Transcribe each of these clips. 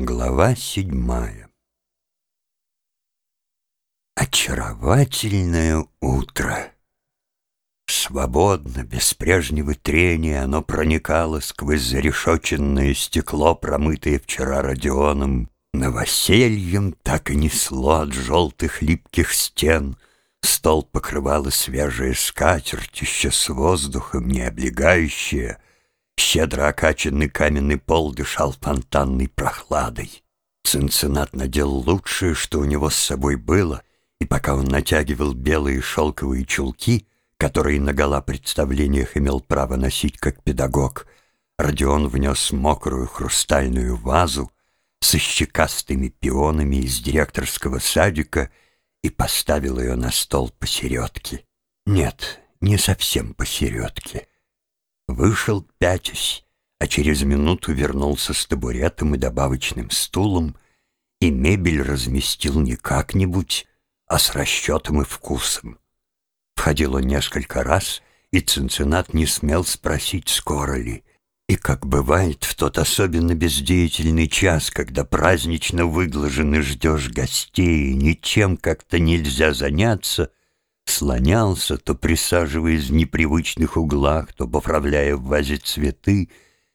Глава седьмая Очаровательное утро. Свободно, без прежнего трения, оно проникало сквозь зарешоченное стекло, промытое вчера Родионом. Новосельем так и несло от желтых липких стен. Стол покрывала свежая скатерть, еще с воздухом, не облегающая — Щедро окачанный каменный пол дышал фонтанной прохладой. Цинцинат надел лучшее, что у него с собой было, и пока он натягивал белые шелковые чулки, которые на гала представлениях имел право носить как педагог, Родион внес мокрую хрустальную вазу со щекастыми пионами из директорского садика и поставил ее на стол посередке. Нет, не совсем посередке — Вышел пятясь, а через минуту вернулся с табуретом и добавочным стулом, и мебель разместил не как-нибудь, а с расчетом и вкусом. Входил он несколько раз, и Цинциннат не смел спросить, скоро ли. И, как бывает, в тот особенно бездеятельный час, когда празднично выглажен и ждешь гостей, и ничем как-то нельзя заняться — слонялся, то присаживаясь в непривычных углах, то поправляя в вазе цветы,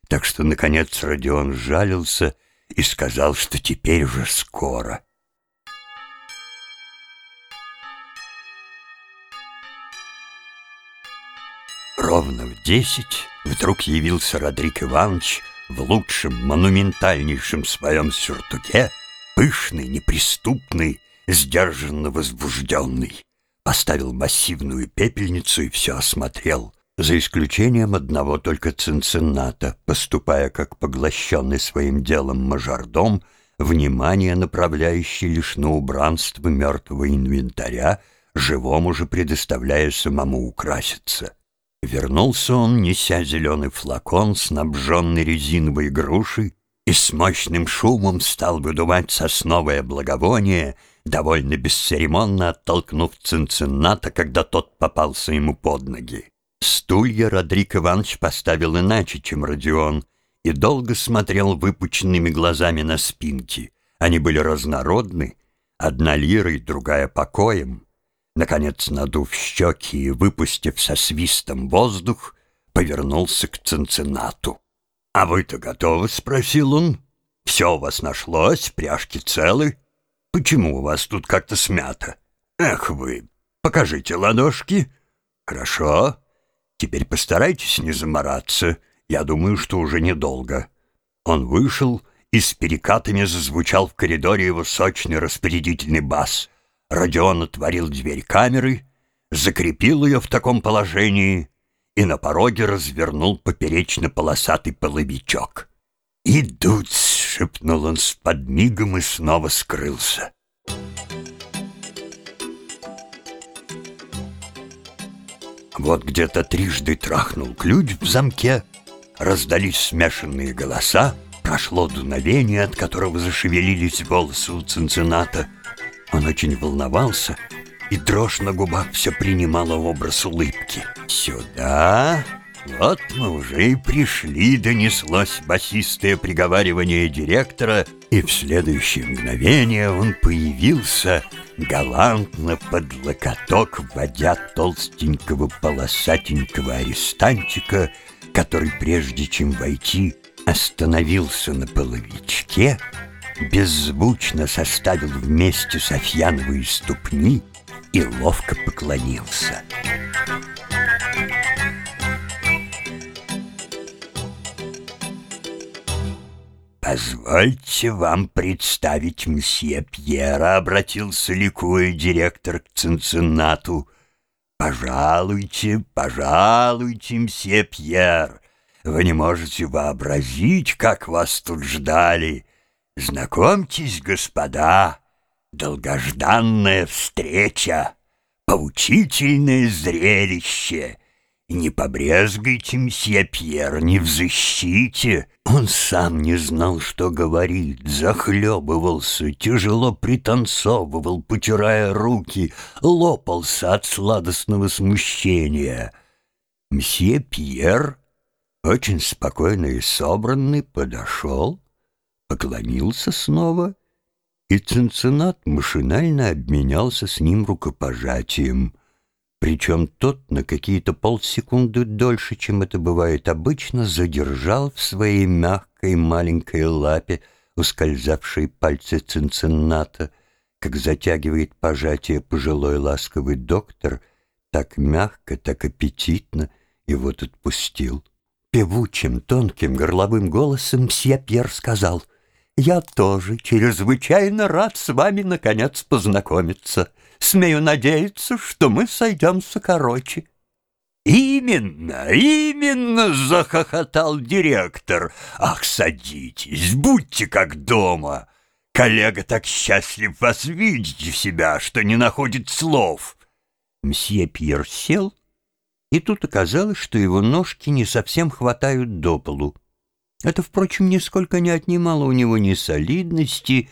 так что, наконец, Родион жалился и сказал, что теперь уже скоро. Ровно в десять вдруг явился Родрик Иванович в лучшем, монументальнейшем своем сюртуке, пышный, неприступный, сдержанно возбужденный поставил массивную пепельницу и все осмотрел, за исключением одного только Цинцинната, поступая как поглощенный своим делом мажордом, внимание направляющий лишь на убранство мертвого инвентаря, живому же предоставляя самому украситься. Вернулся он, неся зеленый флакон, снабженный резиновой грушей, и с мощным шумом стал выдувать сосновое благовоние — довольно бесцеремонно оттолкнув Цинцинната, когда тот попался ему под ноги. Стулья Родрик Иванович поставил иначе, чем Родион, и долго смотрел выпученными глазами на спинки. Они были разнородны, одна лирой, другая покоем. Наконец, надув щеки и выпустив со свистом воздух, повернулся к Цинциннату. «А вы-то готовы?» — спросил он. «Все у вас нашлось, пряжки целы?» Почему у вас тут как-то смято? Эх вы, покажите ладошки. Хорошо. Теперь постарайтесь не замораться. Я думаю, что уже недолго. Он вышел, и с перекатами зазвучал в коридоре его сочный распорядительный бас. Родион отворил дверь камеры, закрепил ее в таком положении и на пороге развернул поперечно-полосатый половичок. «Идут шепнул он с подмигом и снова скрылся. Вот где-то трижды трахнул ключ в замке, раздались смешанные голоса, прошло дуновение, от которого зашевелились волосы у Цинцината. Он очень волновался, и дрожь на губах все принимала образ улыбки. «Сюда!» «Вот мы уже и пришли», — донеслось басистое приговаривание директора, и в следующее мгновение он появился, галантно под локоток, вводя толстенького полосатенького арестантика, который, прежде чем войти, остановился на половичке, беззвучно составил вместе Софьяновые ступни и ловко поклонился. «Позвольте вам представить мсье Пьера», — обратился ликуя директор к Цинциннату. «Пожалуйте, пожалуйте, мсье Пьер, вы не можете вообразить, как вас тут ждали. Знакомьтесь, господа, долгожданная встреча, поучительное зрелище». Не побрезгайте, мсье Пьер, не взыщите. Он сам не знал, что говорит, захлебывался, тяжело пританцовывал, потирая руки, лопался от сладостного смущения. Мсье Пьер, очень спокойно и собранный, подошел, поклонился снова, и Цинциннат машинально обменялся с ним рукопожатием. Причем тот на какие-то полсекунды дольше, чем это бывает обычно, задержал в своей мягкой маленькой лапе ускользавшие пальцы Цинцинната, как затягивает пожатие пожилой ласковый доктор, так мягко, так аппетитно, и вот отпустил. Певучим, тонким, горловым голосом мсье Пьер сказал, «Я тоже чрезвычайно рад с вами, наконец, познакомиться. Смею надеяться, что мы сойдемся короче». «Именно, именно!» — захохотал директор. «Ах, садитесь, будьте как дома! Коллега так счастлив вас видеть в себя, что не находит слов!» Мсье Пьер сел, и тут оказалось, что его ножки не совсем хватают до полу. Это, впрочем, нисколько не отнимало у него ни солидности, ни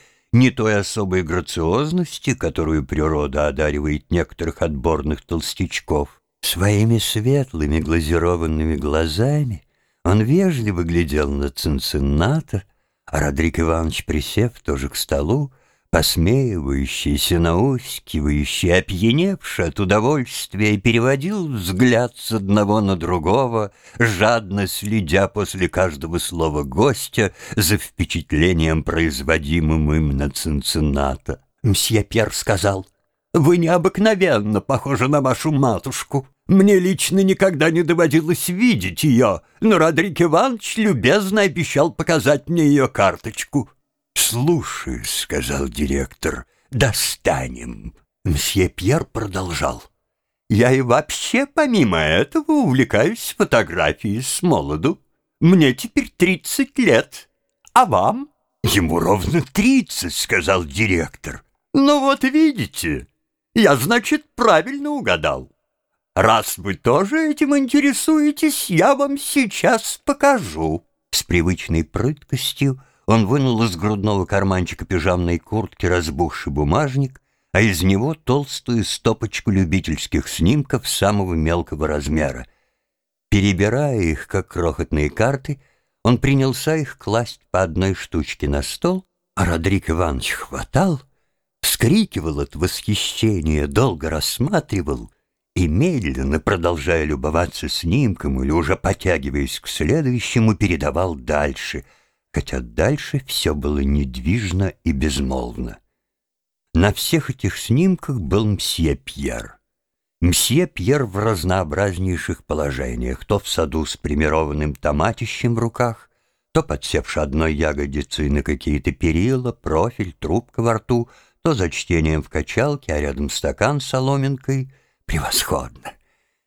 той особой грациозности, которую природа одаривает некоторых отборных толстячков. Своими светлыми глазированными глазами он вежливо глядел на Цинцинната, а Родрик Иванович, присев тоже к столу, посмеивающийся, наускивающий, опьяневший от удовольствия, переводил взгляд с одного на другого, жадно следя после каждого слова гостя за впечатлением, производимым им на Цинцинната. «Мсье Пьер сказал, вы необыкновенно похожи на вашу матушку. Мне лично никогда не доводилось видеть ее, но Родрик Иванович любезно обещал показать мне ее карточку». «Слушай», — сказал директор, — «достанем». Мсье Пьер продолжал. «Я и вообще, помимо этого, увлекаюсь фотографией с молоду. Мне теперь тридцать лет. А вам?» «Ему ровно тридцать», — сказал директор. «Ну вот видите, я, значит, правильно угадал. Раз вы тоже этим интересуетесь, я вам сейчас покажу». С привычной прыткостью он вынул из грудного карманчика пижамной куртки разбухший бумажник, а из него толстую стопочку любительских снимков самого мелкого размера. Перебирая их, как крохотные карты, он принялся их класть по одной штучке на стол, а Родрик Иванович хватал, вскрикивал от восхищения, долго рассматривал и, медленно, продолжая любоваться снимком или уже потягиваясь к следующему, передавал дальше — хотя дальше все было недвижно и безмолвно. На всех этих снимках был мсье Пьер. Мсье Пьер в разнообразнейших положениях, то в саду с примированным томатищем в руках, то подсевши одной ягодицей на какие-то перила, профиль, трубка во рту, то за чтением в качалке, а рядом стакан с соломинкой. Превосходно!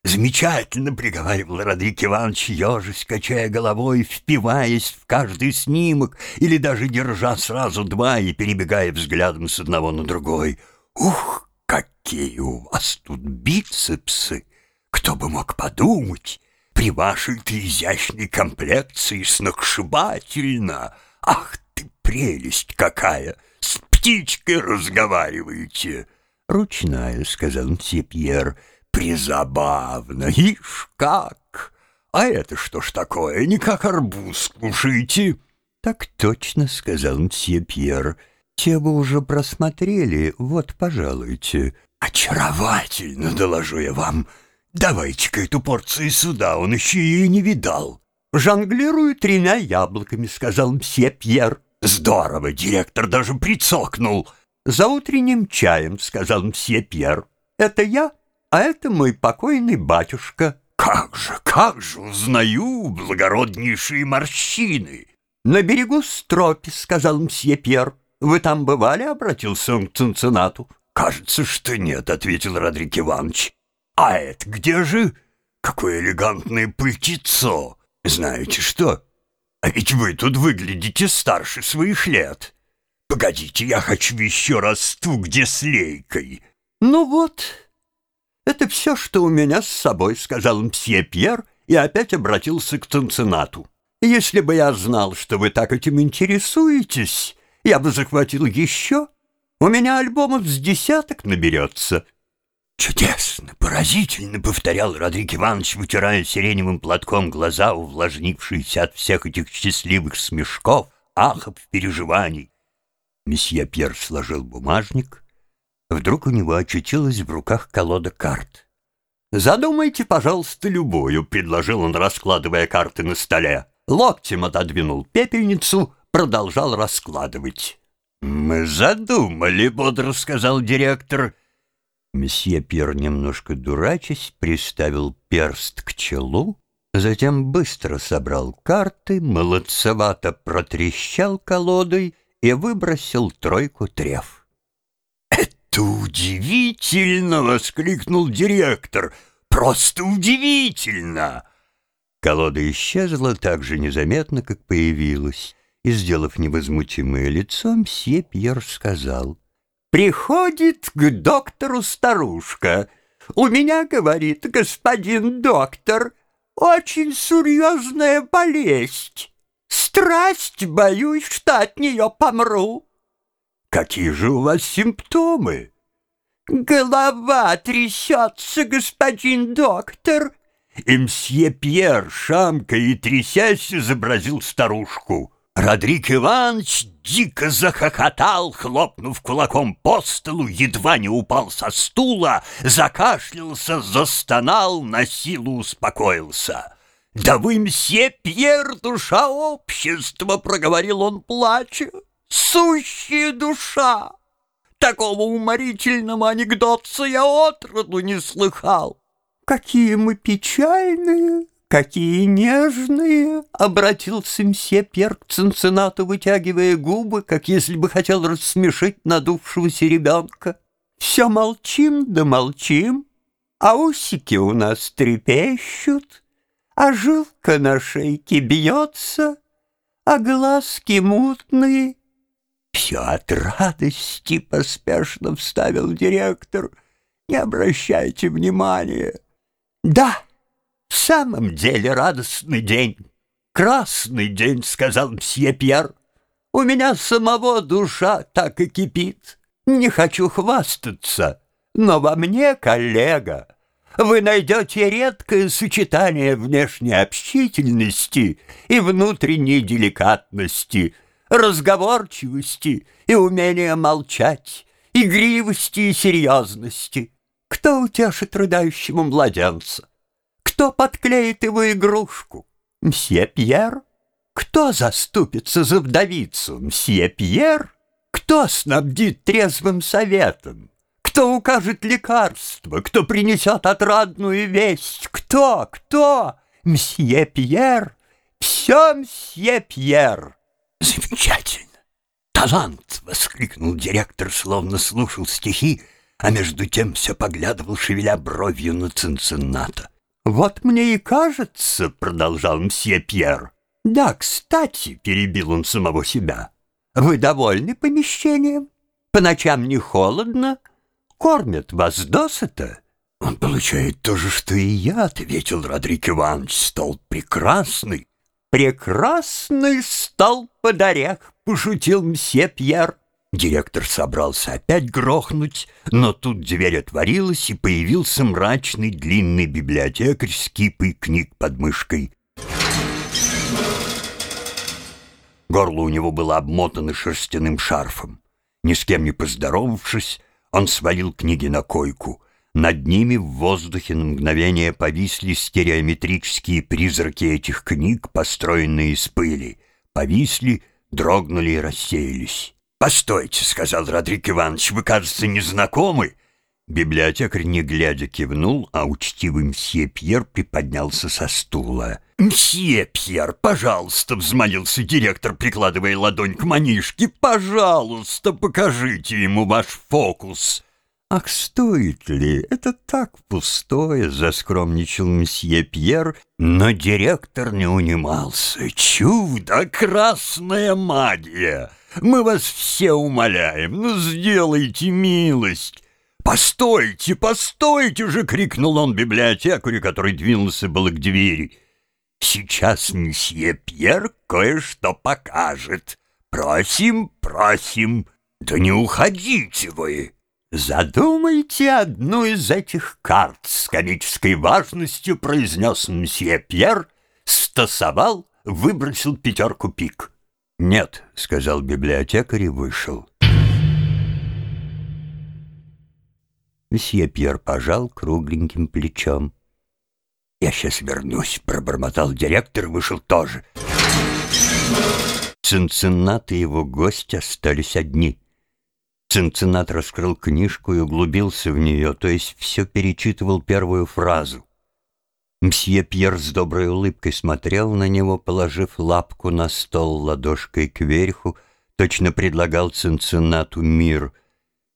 Замечательно, приговаривал Родрик Иванович, ежась, качая головой, впиваясь в каждый снимок или даже держа сразу два и перебегая взглядом с одного на другой. Ух, какие у вас тут бицепсы! Кто бы мог подумать, при вашей-то изящной комплекции сногсшибательно! Ах ты прелесть какая! С птичкой разговариваете! Ручная, сказал мсье Пьер, — Призабавно, ишь как! А это что ж такое, не как арбуз кушаете?» «Так точно», — сказал мсье Пьер. «Те вы уже просмотрели, вот, пожалуйте». «Очаровательно, доложу я вам. Давайте-ка эту порцию сюда, он еще ее не видал». «Жонглирую тремя яблоками», — сказал мсье Пьер. «Здорово, директор даже прицокнул». «За утренним чаем», — сказал мсье Пьер. «Это я?» А это мой покойный батюшка». «Как же, как же, узнаю благороднейшие морщины!» «На берегу Стропи», — сказал мсье Пьер. «Вы там бывали?» — обратился он к Цинциннату. «Кажется, что нет», — ответил Родрик Иванович. «А это где же? Какое элегантное пальтецо! Знаете что? А ведь вы тут выглядите старше своих лет. Погодите, я хочу еще раз ту, где с лейкой». «Ну вот», «Это все, что у меня с собой», — сказал мсье Пьер и опять обратился к Цинциннату. «Если бы я знал, что вы так этим интересуетесь, я бы захватил еще. У меня альбомов с десяток наберется». «Чудесно, поразительно», — повторял Родрик Иванович, вытирая сиреневым платком глаза, увлажнившиеся от всех этих счастливых смешков, ахов, переживаний. Месье Пьер сложил бумажник. Вдруг у него очутилась в руках колода карт. «Задумайте, пожалуйста, любую», — предложил он, раскладывая карты на столе. Локтем отодвинул пепельницу, продолжал раскладывать. «Мы задумали», — бодро сказал директор. Месье Пьер, немножко дурачась, приставил перст к челу, затем быстро собрал карты, молодцевато протрещал колодой и выбросил тройку треф. «Это удивительно!» — воскликнул директор. «Просто удивительно!» Колода исчезла так же незаметно, как появилась, и, сделав невозмутимое лицо, мсье Пьер сказал, «Приходит к доктору старушка. У меня, — говорит господин доктор, — очень серьезная болезнь. Страсть, боюсь, что от нее помру». «Какие же у вас симптомы?» «Голова трясется, господин доктор». И мсье Пьер, шамка и трясясь, изобразил старушку. Родрик Иванович дико захохотал, хлопнув кулаком по столу, едва не упал со стула, закашлялся, застонал, на силу успокоился. «Да вы, мсье Пьер, душа общества!» — проговорил он, плача. «Сущая душа! Такого уморительного анекдота я отроду не слыхал! Какие мы печальные!» «Какие нежные!» — обратился мсье Пьер к Цинциннату, вытягивая губы, как если бы хотел рассмешить надувшегося ребенка. «Все молчим да молчим, а усики у нас трепещут, а жилка на шейке бьется, а глазки мутные». «Все от радости!» — поспешно вставил директор. «Не обращайте внимания». «Да!» В самом деле радостный день. Красный день, сказал мсье Пьер. У меня самого душа так и кипит. Не хочу хвастаться, но во мне, коллега, вы найдете редкое сочетание внешней общительности и внутренней деликатности, разговорчивости и умения молчать, игривости и серьезности. Кто утешит рыдающему младенца? Кто подклеит его игрушку? Мсье Пьер? Кто заступится за вдовицу? Мсье Пьер? Кто снабдит трезвым советом? Кто укажет лекарство? Кто принесет отрадную весть? Кто? Кто? Мсье Пьер? Все мсье Пьер. Замечательно! Талант! — воскликнул директор, словно слушал стихи, а между тем все поглядывал, шевеля бровью на Цинцинната. «Вот мне и кажется», — продолжал мсье Пьер. «Да, кстати», — перебил он самого себя, — «вы довольны помещением? По ночам не холодно? Кормят вас досыта?» «Он получает то же, что и я», — ответил Родрик Иванович. «Стол прекрасный». «Прекрасный стол под орех», — пошутил мсье Пьер. Директор собрался опять грохнуть, но тут дверь отворилась, и появился мрачный длинный библиотекарь с кипой книг под мышкой. Горло у него было обмотано шерстяным шарфом. Ни с кем не поздоровавшись, он свалил книги на койку. Над ними в воздухе на мгновение повисли стереометрические призраки этих книг, построенные из пыли. Повисли, дрогнули и рассеялись. «Постойте», — сказал Родрик Иванович, — «вы, кажется, не знакомы». Библиотекарь, не глядя, кивнул, а учтивый мсье Пьер приподнялся со стула. «Мсье Пьер, пожалуйста!» — взмолился директор, прикладывая ладонь к манишке. «Пожалуйста, покажите ему ваш фокус!» «Ах, стоит ли? Это так пустое!» — заскромничал мсье Пьер, но директор не унимался. «Чудо! Красная магия!» Мы вас все умоляем, ну сделайте милость. «Постойте, постойте же!» — крикнул он библиотекарю, который двинулся было к двери. «Сейчас месье Пьер кое-что покажет. Просим, просим, да не уходите вы!» «Задумайте одну из этих карт!» — с комической важностью произнес мсье Пьер, стасовал, выбросил пятерку пик. «Нет», — сказал библиотекарь и вышел. Месье Пьер пожал кругленьким плечом. «Я сейчас вернусь», — пробормотал директор вышел тоже. Цинциннат и его гость остались одни. Цинциннат раскрыл книжку и углубился в нее, то есть все перечитывал первую фразу. Мсье Пьер с доброй улыбкой смотрел на него, положив лапку на стол ладошкой кверху, точно предлагал Цинциннату мир.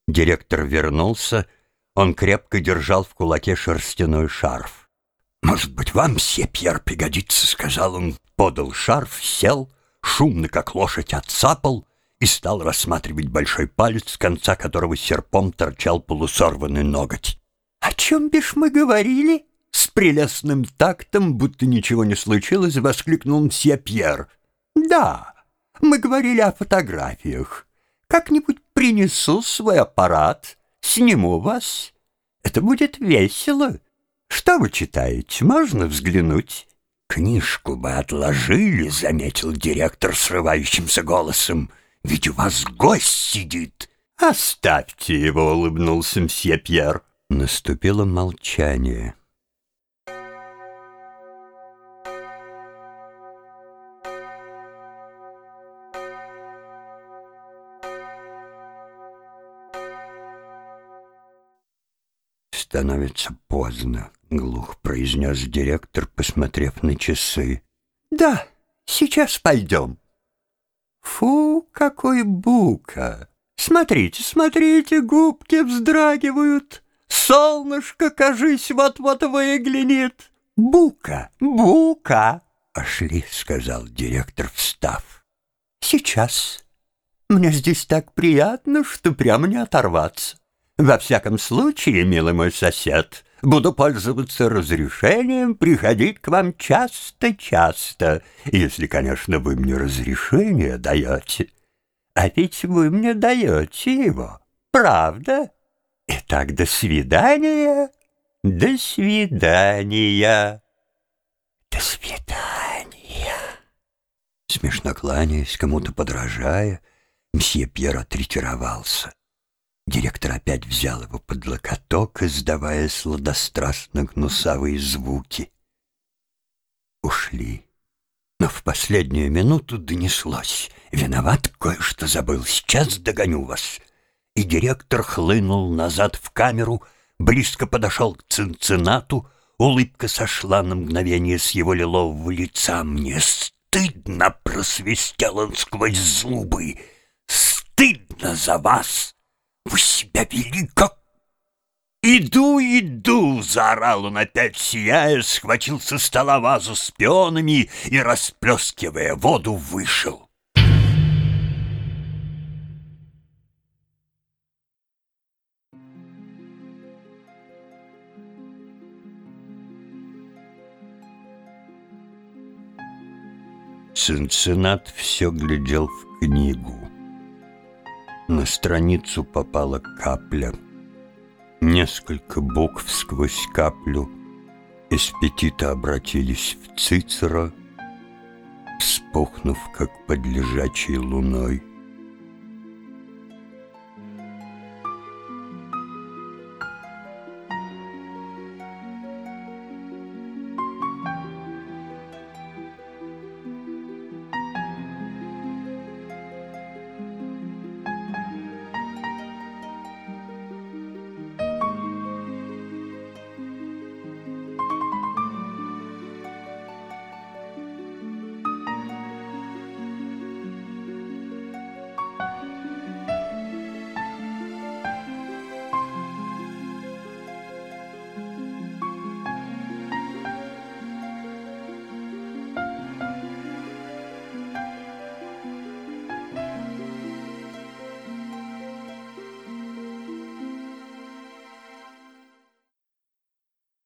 Директор вернулся, он крепко держал в кулаке шерстяной шарф. «Может быть, вам, мсье Пьер, пригодится», — сказал он. Подал шарф, сел, шумно, как лошадь, отцапал и стал рассматривать большой палец, с конца которого серпом торчал полусорванный ноготь. «О чем бишь мы говорили?» С прелестным тактом, будто ничего не случилось, воскликнул мсье Пьер. «Да, мы говорили о фотографиях. Как-нибудь принесу свой аппарат, сниму вас. Это будет весело. Что вы читаете? Можно взглянуть?» «Книжку бы отложили», — заметил директор срывающимся голосом. «Ведь у вас гость сидит». «Оставьте его», — улыбнулся мсье Пьер. Наступило молчание. «Становится поздно», — глух произнес директор, посмотрев на часы. «Да, сейчас пойдем». «Фу, какой бука! Смотрите, смотрите, губки вздрагивают. Солнышко, кажись, вот-вот выглянет. Бука, бука!» «Пошли», — сказал директор, встав. «Сейчас. Мне здесь так приятно, что прямо не оторваться». Во всяком случае, милый мой сосед, буду пользоваться разрешением приходить к вам часто-часто, если, конечно, вы мне разрешение даете. А ведь вы мне даете его, правда? Итак, до свидания, до свидания, до свидания. Смешно кланяясь, кому-то подражая, мсье Пьер отретировался. Директор опять взял его под локоток, издавая сладострастно гнусавые звуки. Ушли. Но в последнюю минуту донеслось. «Виноват, кое-что забыл. Сейчас догоню вас». И директор хлынул назад в камеру, близко подошел к Цинцинату, улыбка сошла на мгновение с его лилового лица. «Мне стыдно!» — просвистел он сквозь зубы. «Стыдно за вас!» Вы себя вели как... «Иду, иду!» — заорал он опять, сияя, схватил со стола вазу с пионами и, расплескивая воду, вышел. Цинциннат все глядел в книгу. На страницу попала капля. Несколько букв сквозь каплю из петита обратились в Цицера, вспухнув, как под лежачей луной.